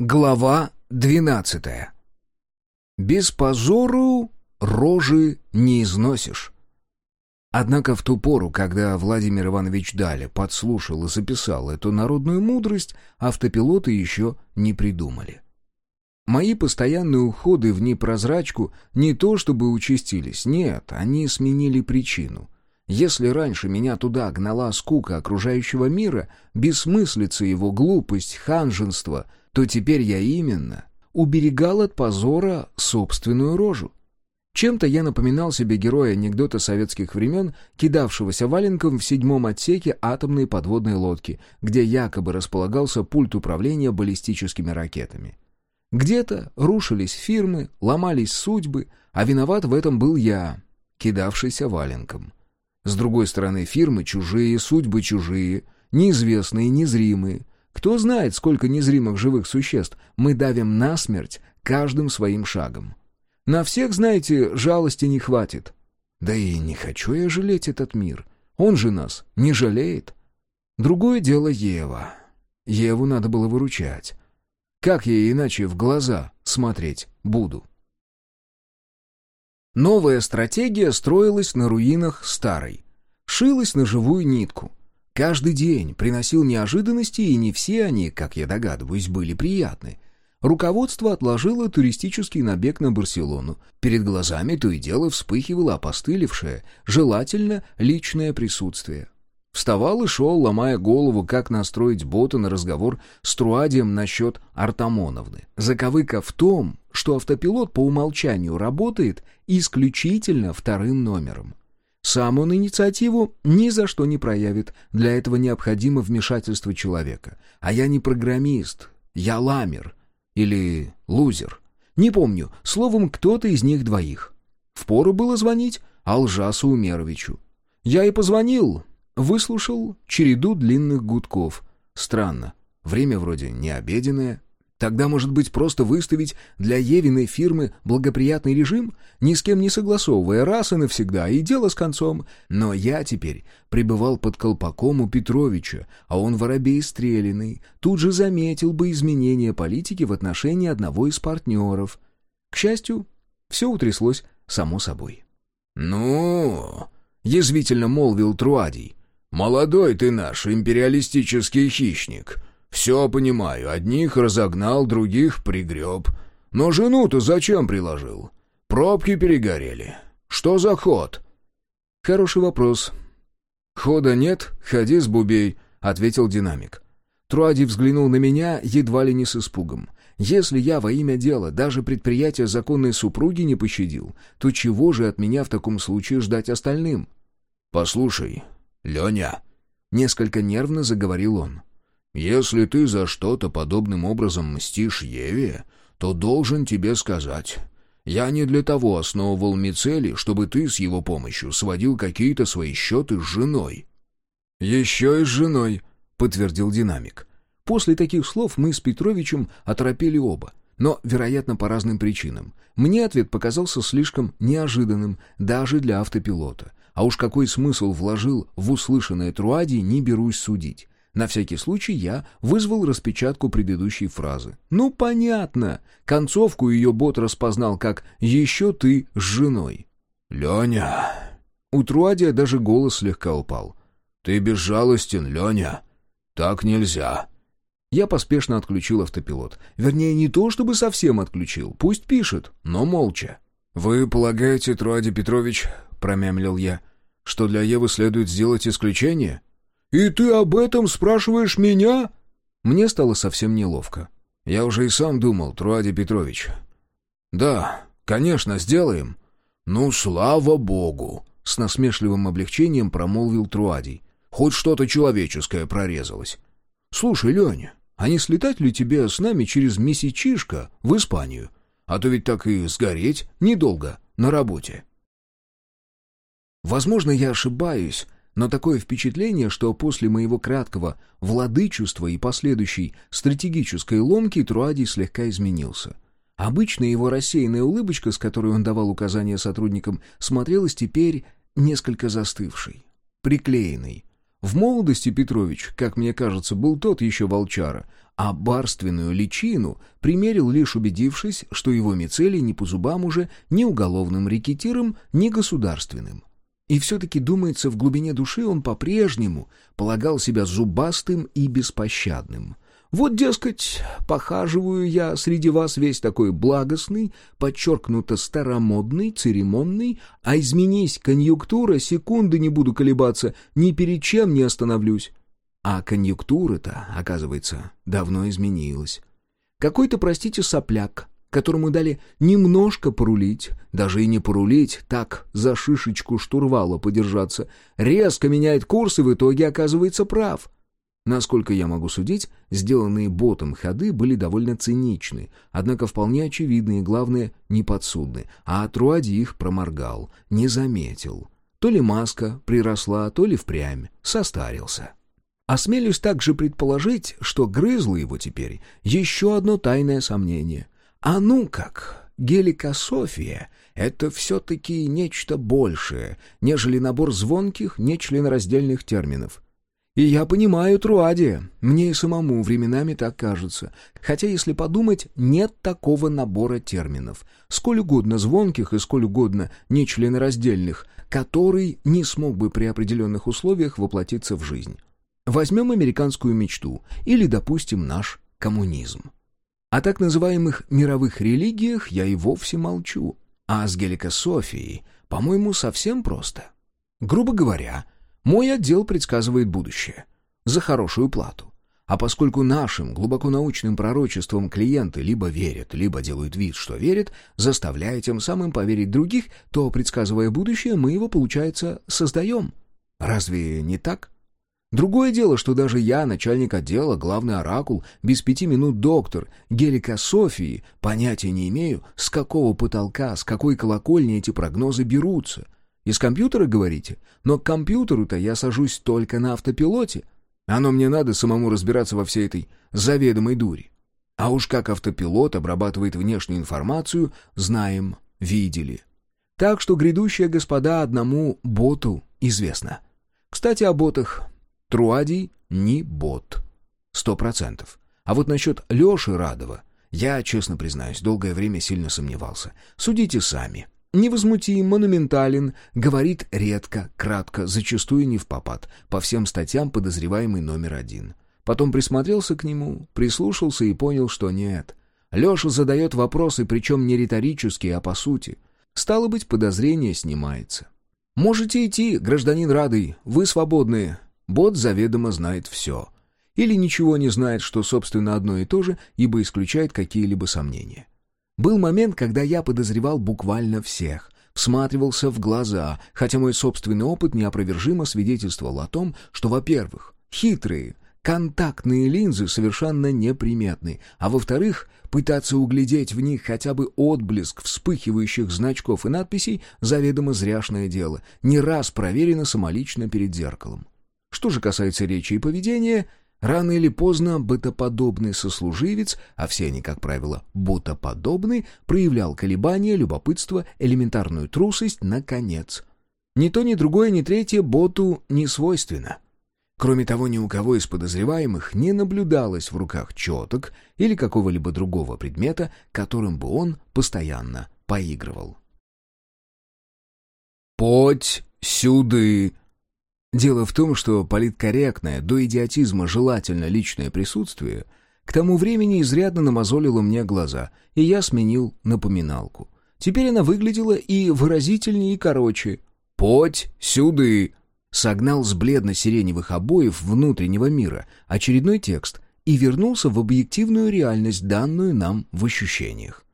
Глава двенадцатая. Без позору рожи не износишь. Однако в ту пору, когда Владимир Иванович Даля подслушал и записал эту народную мудрость, автопилоты еще не придумали. Мои постоянные уходы в непрозрачку не то чтобы участились, нет, они сменили причину. Если раньше меня туда гнала скука окружающего мира, бессмыслица его, глупость, ханженство — то теперь я именно уберегал от позора собственную рожу. Чем-то я напоминал себе героя анекдота советских времен, кидавшегося валенком в седьмом отсеке атомной подводной лодки, где якобы располагался пульт управления баллистическими ракетами. Где-то рушились фирмы, ломались судьбы, а виноват в этом был я, кидавшийся валенком. С другой стороны, фирмы чужие, судьбы чужие, неизвестные, незримые — кто знает, сколько незримых живых существ мы давим насмерть каждым своим шагом. На всех, знаете, жалости не хватит. Да и не хочу я жалеть этот мир. Он же нас не жалеет. Другое дело Ева. Еву надо было выручать. Как я иначе в глаза смотреть буду? Новая стратегия строилась на руинах старой. Шилась на живую нитку — Каждый день приносил неожиданности, и не все они, как я догадываюсь, были приятны. Руководство отложило туристический набег на Барселону. Перед глазами то и дело вспыхивало опостылевшее, желательно личное присутствие. Вставал и шел, ломая голову, как настроить бота на разговор с Труадием насчет Артамоновны. Заковыка в том, что автопилот по умолчанию работает исключительно вторым номером. Сам он инициативу ни за что не проявит, для этого необходимо вмешательство человека. А я не программист, я ламер или лузер. Не помню, словом, кто-то из них двоих. Впору было звонить Алжасу Умеровичу. Я и позвонил, выслушал череду длинных гудков. Странно, время вроде не обеденное, Тогда, может быть, просто выставить для Евиной фирмы благоприятный режим, ни с кем не согласовывая раз и навсегда, и дело с концом. Но я теперь пребывал под колпаком у Петровича, а он воробей стреляный, тут же заметил бы изменение политики в отношении одного из партнеров. К счастью, все утряслось само собой. «Ну...» — язвительно молвил Труадий. «Молодой ты наш империалистический хищник». «Все понимаю, одних разогнал, других пригреб. Но жену-то зачем приложил? Пробки перегорели. Что за ход?» «Хороший вопрос». «Хода нет, ходи с бубей», — ответил динамик. Труади взглянул на меня едва ли не с испугом. «Если я во имя дела даже предприятия законной супруги не пощадил, то чего же от меня в таком случае ждать остальным?» «Послушай, Леня», — несколько нервно заговорил он, — если ты за что-то подобным образом мстишь Еве, то должен тебе сказать. Я не для того основывал Мицели, чтобы ты с его помощью сводил какие-то свои счеты с женой». «Еще и с женой», — подтвердил динамик. После таких слов мы с Петровичем оторопели оба, но, вероятно, по разным причинам. Мне ответ показался слишком неожиданным даже для автопилота. А уж какой смысл вложил в услышанное Труади, не берусь судить. На всякий случай я вызвал распечатку предыдущей фразы. «Ну, понятно. Концовку ее бот распознал как «еще ты с женой». «Леня...» У Труадия даже голос слегка упал. «Ты безжалостен, Леня. Так нельзя». Я поспешно отключил автопилот. Вернее, не то чтобы совсем отключил. Пусть пишет, но молча. «Вы полагаете, Труади Петрович, — промямлил я, — что для Евы следует сделать исключение?» «И ты об этом спрашиваешь меня?» Мне стало совсем неловко. Я уже и сам думал, Труади Петрович. «Да, конечно, сделаем». «Ну, слава богу!» — с насмешливым облегчением промолвил Труадий. «Хоть что-то человеческое прорезалось». «Слушай, Леня, а не слетать ли тебе с нами через месячишко в Испанию? А то ведь так и сгореть недолго на работе». Возможно, я ошибаюсь, но такое впечатление, что после моего краткого владычества и последующей стратегической ломки Труадий слегка изменился. Обычно его рассеянная улыбочка, с которой он давал указания сотрудникам, смотрелась теперь несколько застывшей, приклеенной. В молодости Петрович, как мне кажется, был тот еще волчара, а барственную личину примерил лишь убедившись, что его мицелий не по зубам уже ни уголовным рекетиром, ни государственным. И все-таки, думается, в глубине души он по-прежнему полагал себя зубастым и беспощадным. Вот, дескать, похаживаю я среди вас весь такой благостный, подчеркнуто старомодный, церемонный, а изменись конъюнктура, секунды не буду колебаться, ни перед чем не остановлюсь. А конъюнктура-то, оказывается, давно изменилась. Какой-то, простите, сопляк, которому дали немножко порулить, даже и не порулить, так за шишечку штурвала подержаться, резко меняет курс и в итоге оказывается прав. Насколько я могу судить, сделанные ботом ходы были довольно циничны, однако вполне очевидны и, главное, неподсудны, а Труади их проморгал, не заметил. То ли маска приросла, то ли впрямь состарился. Осмелюсь также предположить, что грызло его теперь еще одно тайное сомнение. А ну как, геликософия — это все-таки нечто большее, нежели набор звонких, нечленораздельных терминов. И я понимаю Труади, мне и самому временами так кажется. Хотя, если подумать, нет такого набора терминов, сколь угодно звонких и сколь угодно нечленораздельных, который не смог бы при определенных условиях воплотиться в жизнь. Возьмем американскую мечту или, допустим, наш коммунизм. О так называемых мировых религиях я и вовсе молчу. А с геликософией, по-моему, совсем просто. Грубо говоря, мой отдел предсказывает будущее. За хорошую плату. А поскольку нашим глубоко научным пророчествам клиенты либо верят, либо делают вид, что верят, заставляя тем самым поверить других, то, предсказывая будущее, мы его, получается, создаем. Разве не так? Другое дело, что даже я, начальник отдела, главный оракул, без пяти минут доктор, Гелика Софии, понятия не имею, с какого потолка, с какой колокольни эти прогнозы берутся. Из компьютера, говорите? Но к компьютеру-то я сажусь только на автопилоте. Оно мне надо самому разбираться во всей этой заведомой дури. А уж как автопилот обрабатывает внешнюю информацию, знаем, видели. Так что грядущее, господа, одному боту известно. Кстати, о ботах. Труадий не бот. Сто процентов. А вот насчет Леши Радова я, честно признаюсь, долгое время сильно сомневался. Судите сами. Невозмутим, монументален, говорит редко, кратко, зачастую не в попад, по всем статьям подозреваемый номер один. Потом присмотрелся к нему, прислушался и понял, что нет. Леша задает вопросы, причем не риторические, а по сути. Стало быть, подозрение снимается. «Можете идти, гражданин Радый, вы свободны, Бот заведомо знает все. Или ничего не знает, что, собственно, одно и то же, ибо исключает какие-либо сомнения. Был момент, когда я подозревал буквально всех, всматривался в глаза, хотя мой собственный опыт неопровержимо свидетельствовал о том, что, во-первых, хитрые, контактные линзы совершенно неприметны, а во-вторых, пытаться углядеть в них хотя бы отблеск вспыхивающих значков и надписей заведомо зряшное дело, не раз проверено самолично перед зеркалом. Что же касается речи и поведения, рано или поздно бытоподобный сослуживец, а все они, как правило, бутоподобны, проявлял колебания, любопытство, элементарную трусость, наконец. Ни то, ни другое, ни третье боту не свойственно. Кроме того, ни у кого из подозреваемых не наблюдалось в руках четок или какого-либо другого предмета, которым бы он постоянно поигрывал. «Подь сюды!» Дело в том, что политкорректное, до идиотизма желательно личное присутствие к тому времени изрядно намазолило мне глаза, и я сменил напоминалку. Теперь она выглядела и выразительнее, и короче. «Подь сюды!» Согнал с бледно-сиреневых обоев внутреннего мира очередной текст и вернулся в объективную реальность, данную нам в ощущениях.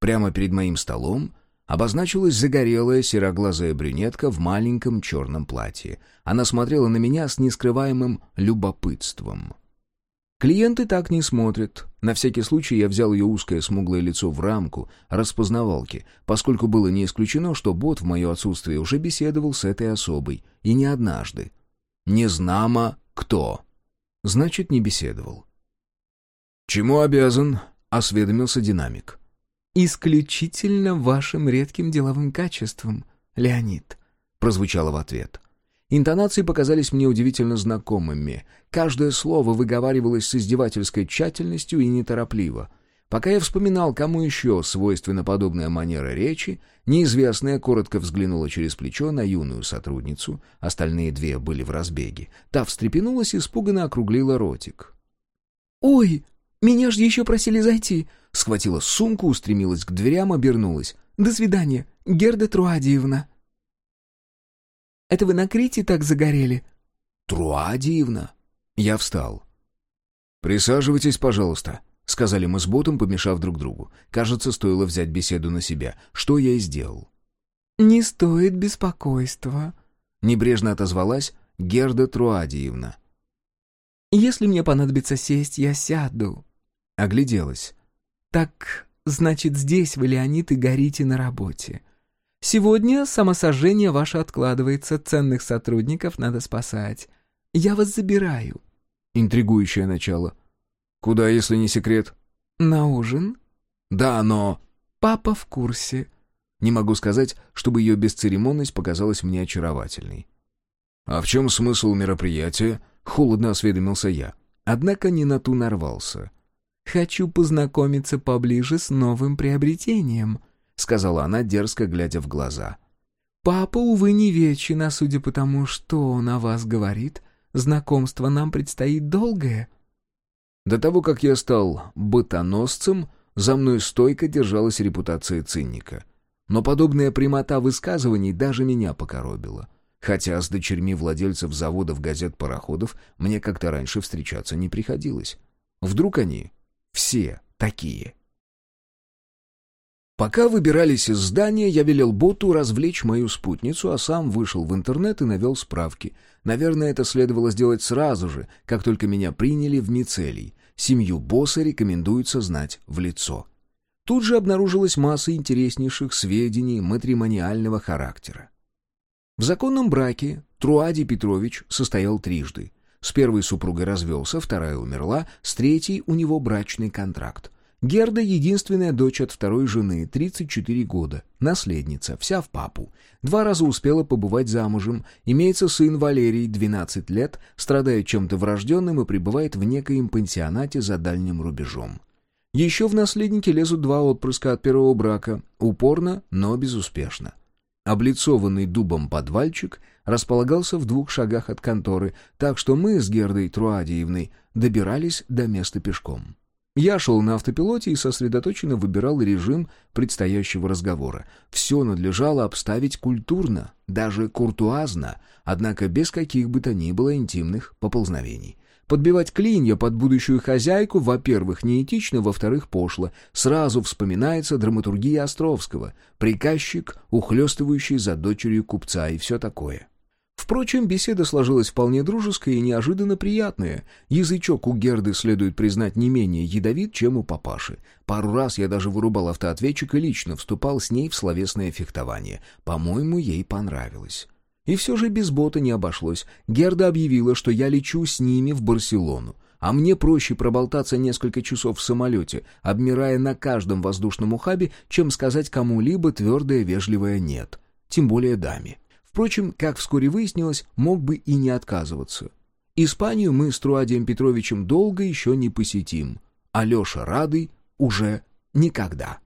Прямо перед моим столом обозначилась загорелая сероглазая брюнетка в маленьком черном платье. Она смотрела на меня с нескрываемым любопытством. Клиенты так не смотрят. На всякий случай я взял ее узкое смуглое лицо в рамку распознавалки, поскольку было не исключено, что бот в мое отсутствие уже беседовал с этой особой, и не однажды. Незнамо кто. Значит, не беседовал. «Чему обязан?» — осведомился динамик. «Исключительно вашим редким деловым качеством, Леонид», — прозвучало в ответ. Интонации показались мне удивительно знакомыми. Каждое слово выговаривалось с издевательской тщательностью и неторопливо. Пока я вспоминал, кому еще свойственна подобная манера речи, неизвестная коротко взглянула через плечо на юную сотрудницу, остальные две были в разбеге. Та встрепенулась и испуганно округлила ротик. «Ой, меня же еще просили зайти!» Схватила сумку, устремилась к дверям, обернулась. «До свидания, Герда Труадиевна!» «Это вы на Крите так загорели?» «Труадиевна!» Я встал. «Присаживайтесь, пожалуйста», — сказали мы с Ботом, помешав друг другу. Кажется, стоило взять беседу на себя, что я и сделал. «Не стоит беспокойства», — небрежно отозвалась Герда Труадиевна. «Если мне понадобится сесть, я сяду». Огляделась. «Так, значит, здесь вы, Леонид, и горите на работе. Сегодня самосожжение ваше откладывается, ценных сотрудников надо спасать. Я вас забираю». Интригующее начало. «Куда, если не секрет?» «На ужин?» «Да, но...» «Папа в курсе». Не могу сказать, чтобы ее бесцеремонность показалась мне очаровательной. «А в чем смысл мероприятия?» — холодно осведомился я. Однако не на ту нарвался. «Хочу познакомиться поближе с новым приобретением», — сказала она, дерзко глядя в глаза. «Папа, увы, не вечен, а судя по тому, что он о вас говорит, знакомство нам предстоит долгое». До того, как я стал бытоносцем, за мной стойко держалась репутация цинника. Но подобная прямота высказываний даже меня покоробила. Хотя с дочерьми владельцев заводов газет-пароходов мне как-то раньше встречаться не приходилось. Вдруг они все такие? Пока выбирались из здания, я велел боту развлечь мою спутницу, а сам вышел в интернет и навел справки. Наверное, это следовало сделать сразу же, как только меня приняли в мицелий. Семью босса рекомендуется знать в лицо. Тут же обнаружилась масса интереснейших сведений матримониального характера. В законном браке Труади Петрович состоял трижды. С первой супругой развелся, вторая умерла, с третьей у него брачный контракт. Герда — единственная дочь от второй жены, 34 года, наследница, вся в папу. Два раза успела побывать замужем, имеется сын Валерий, 12 лет, страдает чем-то врожденным и пребывает в некоем пансионате за дальним рубежом. Еще в наследники лезут два отпрыска от первого брака, упорно, но безуспешно. Облицованный дубом подвальчик располагался в двух шагах от конторы, так что мы с Гердой Труадиевной добирались до места пешком. Я шел на автопилоте и сосредоточенно выбирал режим предстоящего разговора. Все надлежало обставить культурно, даже куртуазно, однако без каких бы то ни было интимных поползновений. Подбивать клинья под будущую хозяйку, во-первых, неэтично, во-вторых, пошло. Сразу вспоминается драматургия Островского, приказчик, ухлёстывающий за дочерью купца и все такое. Впрочем, беседа сложилась вполне дружеская и неожиданно приятная. Язычок у Герды следует признать не менее ядовит, чем у папаши. Пару раз я даже вырубал автоответчик и лично вступал с ней в словесное фехтование. По-моему, ей понравилось. И все же без бота не обошлось. Герда объявила, что я лечу с ними в Барселону. А мне проще проболтаться несколько часов в самолете, обмирая на каждом воздушном ухабе, чем сказать кому-либо твердое вежливое «нет». Тем более даме. Впрочем, как вскоре выяснилось, мог бы и не отказываться. Испанию мы с Труадием Петровичем долго еще не посетим, а Леша Радый уже никогда.